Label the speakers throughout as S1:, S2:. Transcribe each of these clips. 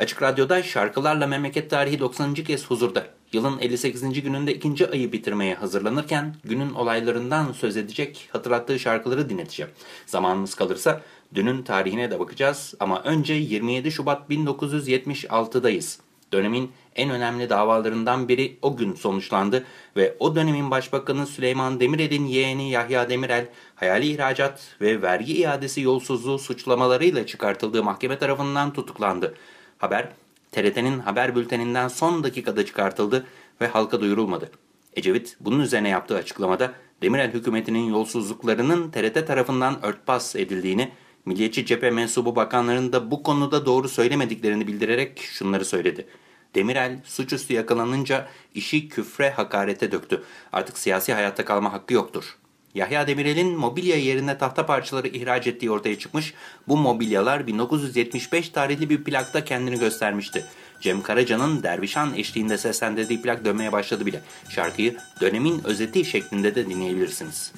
S1: Açık Radyo'da Şarkılarla Memleket Tarihi 90. kez huzurda. Yılın 58. gününde ikinci ayı bitirmeye hazırlanırken günün olaylarından söz edecek hatırlattığı şarkıları dinleteceğim. Zamanımız kalırsa dünün tarihine de bakacağız ama önce 27 Şubat 1976'dayız. Dönemin en önemli davalarından biri o gün sonuçlandı ve o dönemin Başbakanı Süleyman Demirel'in yeğeni Yahya Demirel, hayali ihracat ve vergi iadesi yolsuzluğu suçlamalarıyla çıkartıldığı mahkeme tarafından tutuklandı. Haber, TRT'nin haber bülteninden son dakikada çıkartıldı ve halka duyurulmadı. Ecevit bunun üzerine yaptığı açıklamada Demirel hükümetinin yolsuzluklarının TRT tarafından örtbas edildiğini, Milliyetçi cephe mensubu bakanların da bu konuda doğru söylemediklerini bildirerek şunları söyledi. Demirel suçüstü yakalanınca işi küfre hakarete döktü. Artık siyasi hayatta kalma hakkı yoktur. Yahya Demirel'in mobilya yerine tahta parçaları ihraç ettiği ortaya çıkmış. Bu mobilyalar 1975 tarihli bir plakta kendini göstermişti. Cem Karaca'nın Dervişan eşliğinde seslendirdiği plak dönmeye başladı bile. Şarkıyı dönemin özeti şeklinde de dinleyebilirsiniz.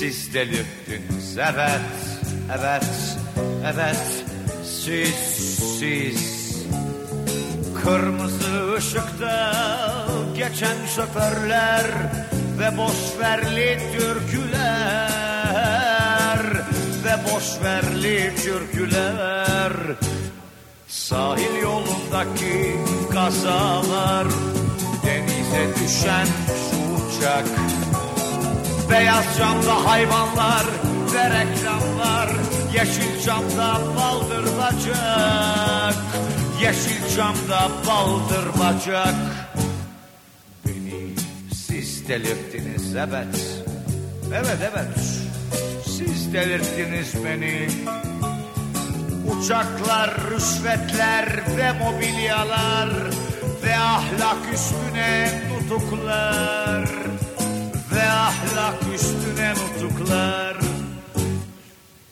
S2: Siz delirttiniz. Evet, evet, evet. Siz, siz. Kırmızı ışıkta geçen şoförler Ve boşverli türküler Ve boşverli türküler. Sahil yolundaki kazalar Denize düşen şu uçak Beyaz camda hayvanlar ve reklamlar. Yeşil camda baldır bacak. Yeşil camda baldır bacak. Beni siz delirttiniz evet. Evet evet. Siz delirttiniz beni. Uçaklar, rüşvetler ve mobilyalar Ve ahlak üstüne nutuklar ve ahlak üstüne nutuklar.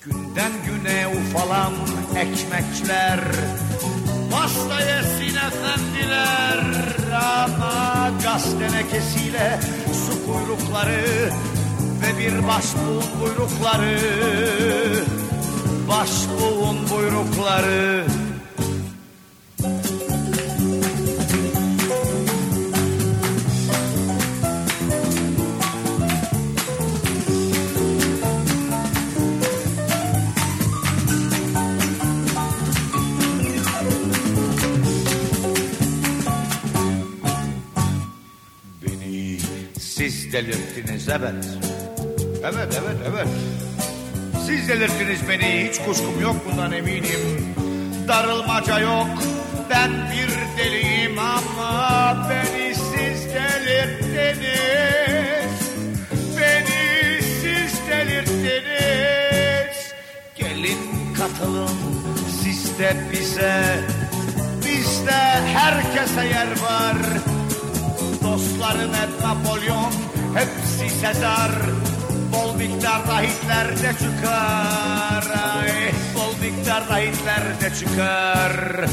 S2: Günden güne ufalan ekmekler. Pasta yesin efendiler Ama gaz tenekesiyle su kuyrukları Ve bir başbuğun buyrukları Başbuğun buyrukları Siz delirttiniz evet. Evet evet evet. Siz delirttiniz beni hiç kuşkum yok bundan eminim. Darılmaca yok ben bir deliyim ama beni siz delirttiniz. Beni siz delirttiniz. Gelin katılın siz de bize. Bizde herkese yer var. Dostlarım hep Napolyon, hepsi Sezar. Bol miktarda Hitler de çıkar. Ay, bol miktarda Hitler de çıkar.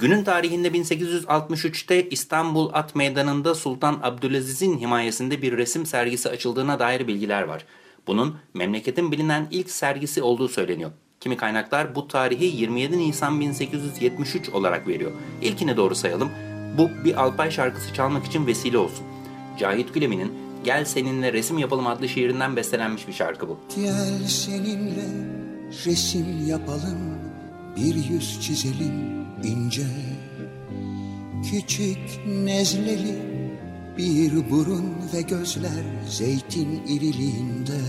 S1: Günün tarihinde 1863'te İstanbul At Meydanı'nda Sultan Abdülaziz'in himayesinde bir resim sergisi açıldığına dair bilgiler var. Bunun memleketin bilinen ilk sergisi olduğu söyleniyor. Kimi kaynaklar bu tarihi 27 Nisan 1873 olarak veriyor. İlkini doğru sayalım. Bu bir Alpay şarkısı çalmak için vesile olsun. Cahit Gülemi'nin Gel Seninle Resim Yapalım adlı şiirinden bestelenmiş bir şarkı bu.
S3: Gel seninle resim yapalım, bir yüz çizelim ince. Küçük nezleli bir burun ve gözler zeytin iriliğinde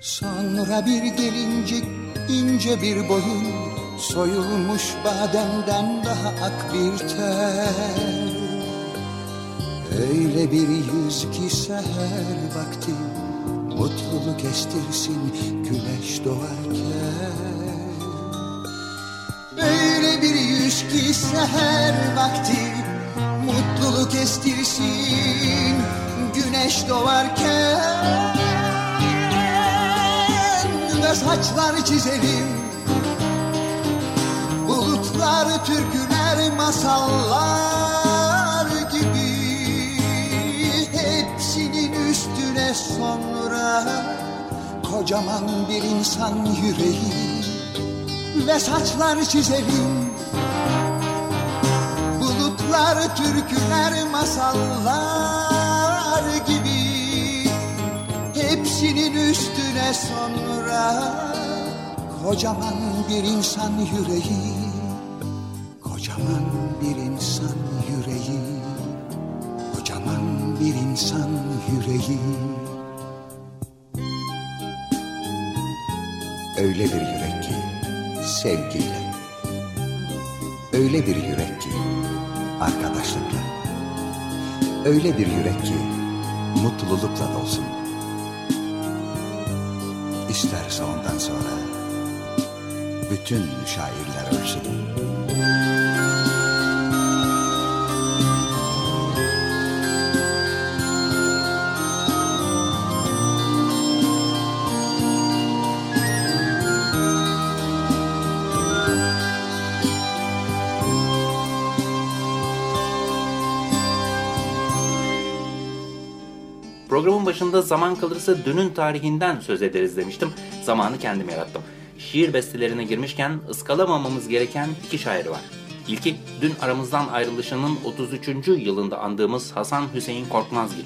S3: Sonra bir gelincik ince bir boyun Soyulmuş bademden daha ak bir ter Öyle bir yüz ki seher vakti Mutluluk estirsin güneş doğarken. Öyle bir yüz ki seher vakti Mutluluk estirsin güneş doğarken. Ve saçlar çizelim Bulutlar, türküler, masallar üstüne sonra Kocaman bir insan yüreği Ve saçlar çizelim Bulutlar, türküler, masallar gibi Hepsinin üstüne sonra Kocaman bir insan yüreği Kocaman bir insan yüreği Kocaman bir insan yüreği Öyle bir yürek ki sevgiyle. Öyle bir yürek ki arkadaşlıkla. Öyle bir yürek ki mutlulukla dolsun. İsterse ondan sonra bütün şairler ölsün.
S1: Başında zaman kalırsa dünün tarihinden söz ederiz demiştim. Zamanı kendim yarattım. Şiir bestelerine girmişken ıskalamamamız gereken iki şair var. İlki dün aramızdan ayrılışının 33. yılında andığımız Hasan Hüseyin Korkmazgil.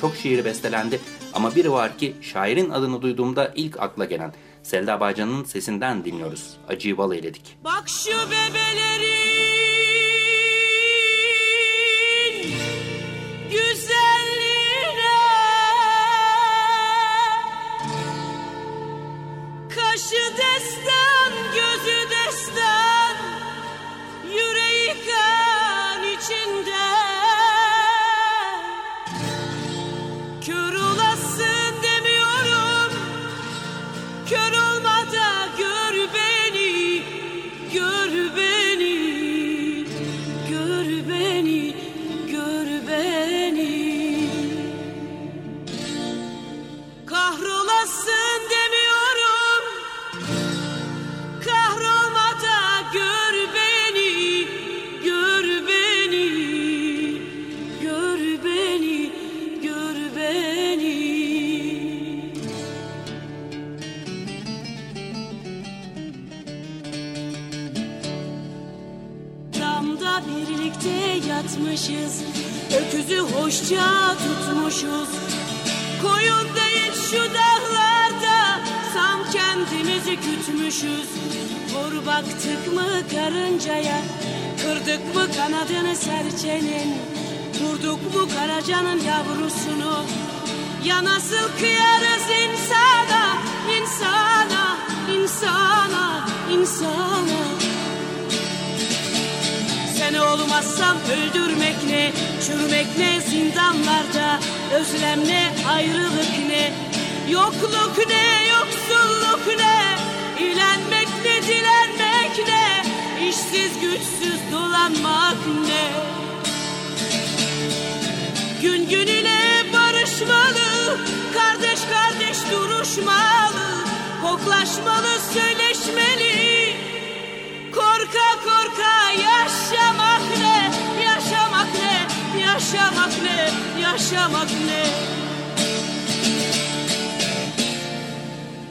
S1: Çok şiiri bestelendi ama biri var ki şairin adını duyduğumda ilk akla gelen Selda Bağcan'ın sesinden dinliyoruz. Acıyı bal eyledik.
S4: Bak şu bebelerin Kör Öküzü hoşça tutmuşuz. Koyun değil şu dağlarda Sam kendimizi kütmüşüz. Vur baktık mı karıncaya Kırdık mı kanadını serçenin. Vurduk mu karacanın yavrusunu. Ya nasıl kıyarız insana insana insana insana sen olmazsam öldürmek ne, çürümek ne zindanlarda, özlem ne, ayrılık ne, yokluk ne, yoksulluk ne, ilenmek ne, dilenmek ne, işsiz güçsüz dolanmak ne. yaşamak ne?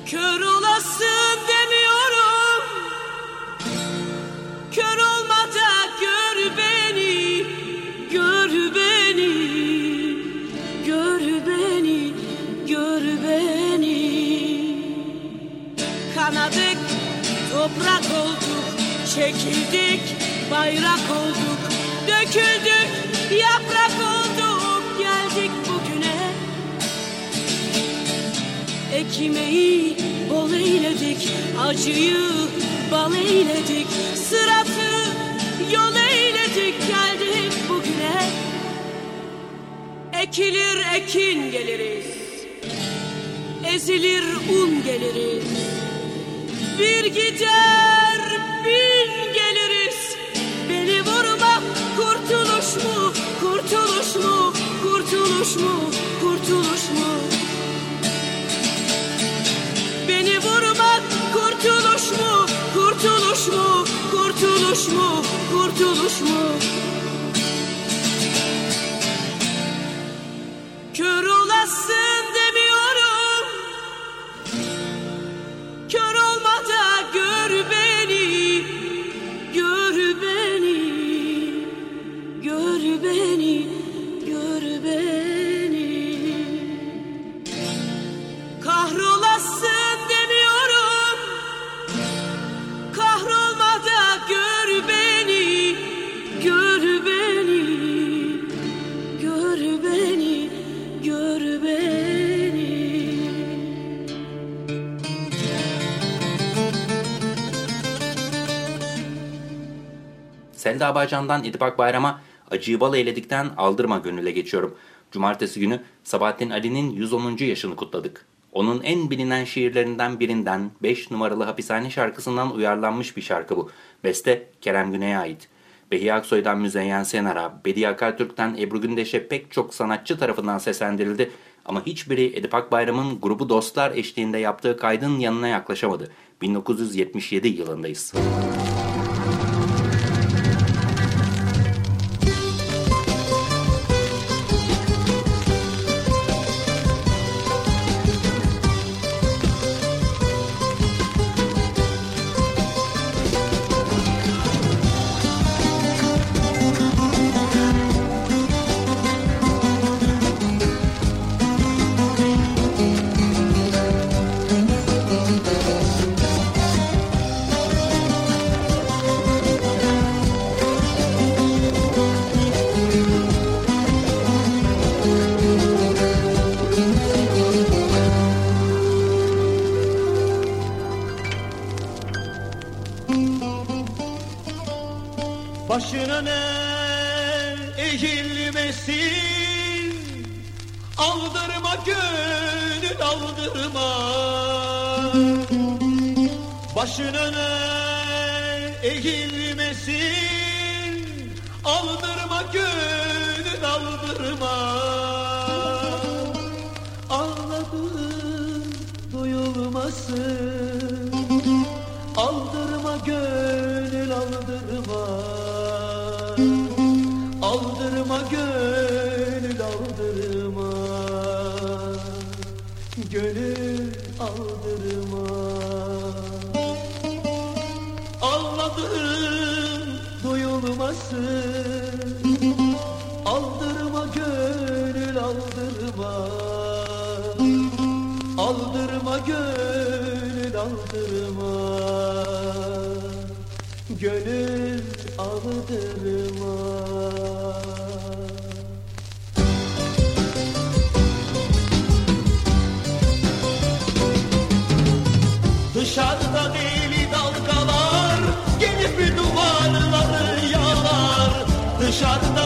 S4: Kör olasın demiyorum. Kör olma da gör beni Gör beni Gör beni Gör beni. Kanadık Toprak olduk Çekildik Bayrak olduk Döküldük Yaprak olduk. Ekmeği bol eyledik, acıyı bal eyledik, sıratı yol eyledik, geldik bugüne. Ekilir ekin geliriz, ezilir un geliriz. Bir gider bin geliriz Beni vurma kurtuluş mu Kurtuluş mu Kurtuluş mu Kurtuluş mu Kurtuluş mu
S1: Selda Bağcan'dan İdibak Bayram'a acıyı bal eyledikten aldırma gönüle geçiyorum. Cumartesi günü Sabahattin Ali'nin 110. yaşını kutladık. Onun en bilinen şiirlerinden birinden 5 numaralı hapishane şarkısından uyarlanmış bir şarkı bu. Beste Kerem Güney'e ait. Behiye Aksoy'dan Müzeyyen Senar'a, Bediye Akartürk'ten Ebru Gündeş'e pek çok sanatçı tarafından seslendirildi. Ama hiçbiri Edip Akbayram'ın grubu Dostlar eşliğinde yaptığı kaydın yanına yaklaşamadı. 1977 yılındayız.
S5: Başına ne eğilmesin? Aldırma gönül aldırma. Başına ne eğilmesin? Aldırma gönül aldırma. Ağladım duyulmasın. Aldırma gönül gönül aldırma Gönül aldırma. Ağladım duyulmasın Aldırma gönül aldırma. Aldırma gönül aldırma. Gönül shot.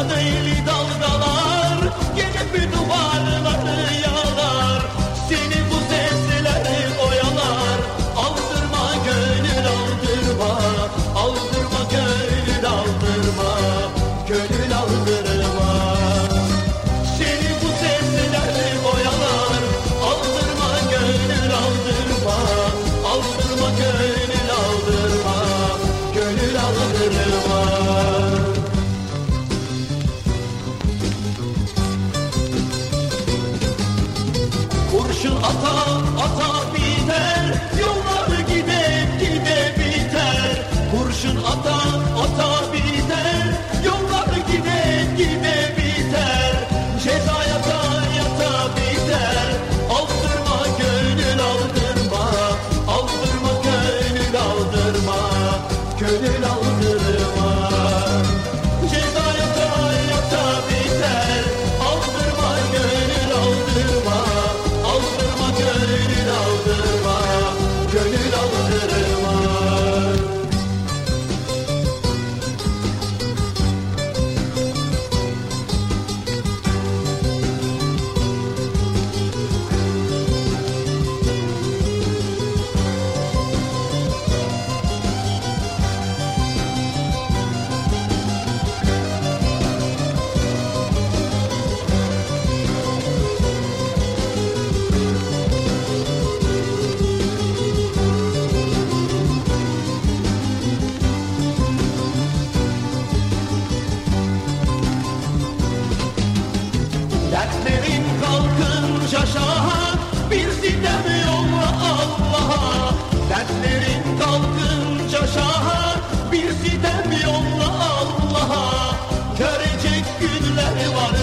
S5: Görecek günler var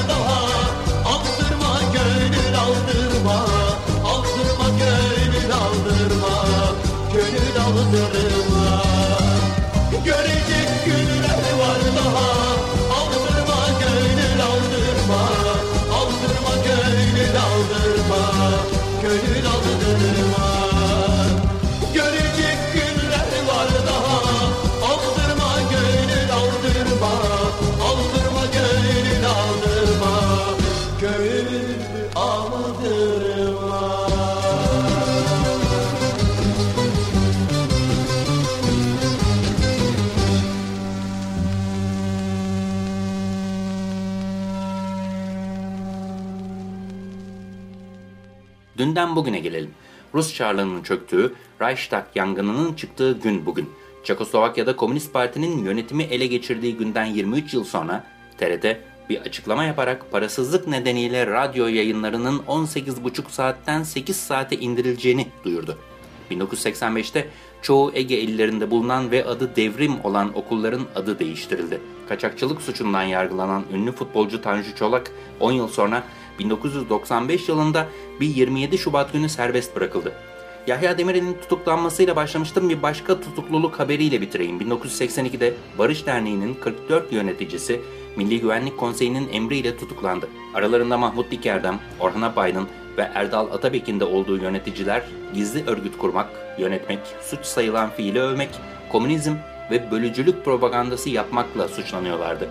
S1: Dünden bugüne gelelim. Rus Çarlığı'nın çöktüğü, Reichstag yangınının çıktığı gün bugün. Çekoslovakya'da Komünist Parti'nin yönetimi ele geçirdiği günden 23 yıl sonra TRT bir açıklama yaparak parasızlık nedeniyle radyo yayınlarının 18,5 saatten 8 saate indirileceğini duyurdu. 1985'te çoğu Ege illerinde bulunan ve adı devrim olan okulların adı değiştirildi. Kaçakçılık suçundan yargılanan ünlü futbolcu Tanju Çolak 10 yıl sonra 1995 yılında bir 27 Şubat günü serbest bırakıldı. Yahya Demirel'in tutuklanmasıyla başlamıştım bir başka tutukluluk haberiyle bitireyim. 1982'de Barış Derneği'nin 44 yöneticisi Milli Güvenlik Konseyi'nin emriyle tutuklandı. Aralarında Mahmut Diker'den, Orhan Apaydın ve Erdal Atabek'in de olduğu yöneticiler gizli örgüt kurmak, yönetmek, suç sayılan fiili övmek, komünizm ve bölücülük propagandası yapmakla suçlanıyorlardı.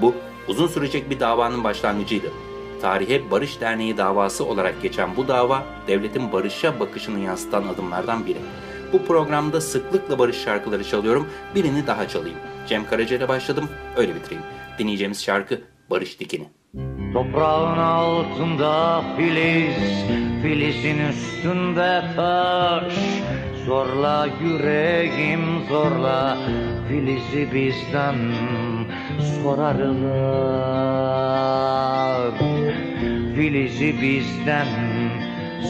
S1: Bu uzun sürecek bir davanın başlangıcıydı. Tarihe Barış Derneği davası olarak geçen bu dava, devletin barışa bakışını yansıtan adımlardan biri. Bu programda sıklıkla barış şarkıları çalıyorum, birini daha çalayım. Cem Karaca başladım, öyle bitireyim. Dinleyeceğimiz şarkı Barış Dikini.
S6: Toprağın altında filiz, filizin üstünde taş. Zorla yüreğim zorla, filizi bizden sorarlar. Filizi bizden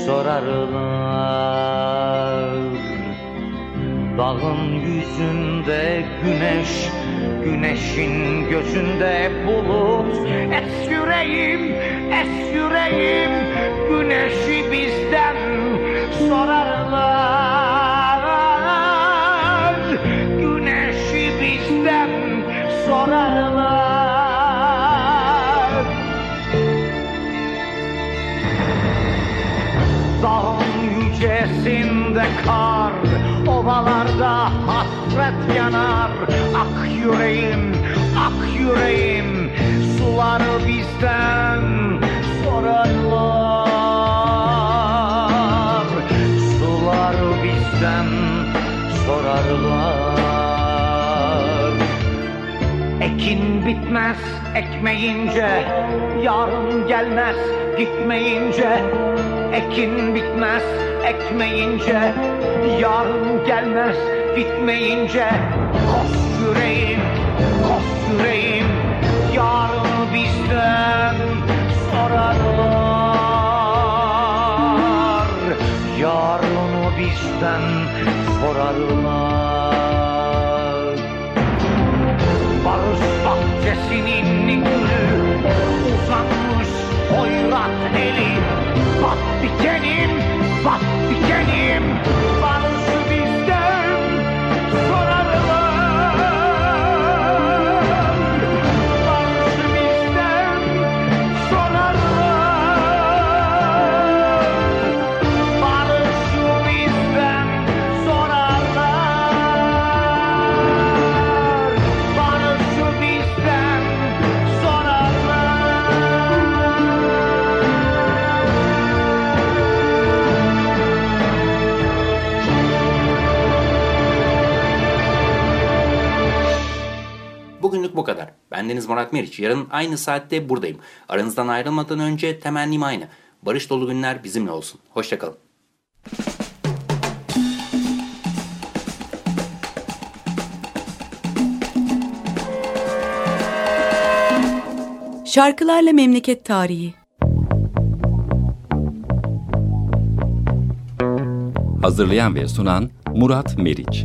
S6: sorarlar. Dağın yüzünde güneş, güneşin gözünde bulut. Es yüreğim, es yüreğim, güneşi bizden sorarlar. Güneşi bizden sorarlar. Yücesinde kar, ovalarda hasret yanar. Ak yüreğim, ak yüreğim, suları bizden sorarlar. Suları bizden sorarlar. Ekin bitmez ekmeyince Yarın gelmez gitmeyince Ekin bitmez ekmeyince Yarın gelmez gitmeyince Kos yüreğim, kos yüreğim Yarın bizden sorarlar. Yarını bizden sorarlar. Barış bahçesinin gülü uzanmış hoyrat eli Bak dikenim, bak dikenim Barışı
S1: Bendeniz Murat Meriç. Yarın aynı saatte buradayım. Aranızdan ayrılmadan önce temennim aynı. Barış dolu günler bizimle olsun. Hoşçakalın.
S7: Şarkılarla Memleket Tarihi
S8: Hazırlayan ve sunan Murat Meriç